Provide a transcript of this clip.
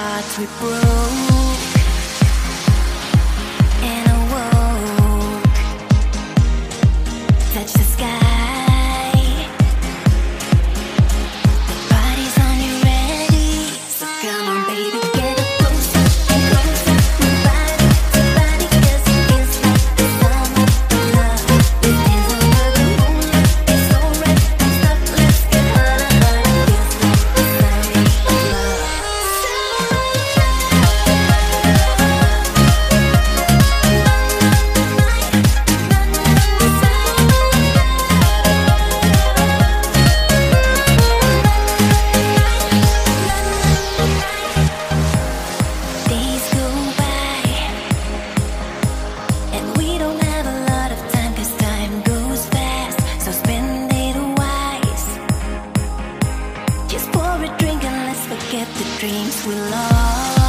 hearts we broke. forget the dreams we lost.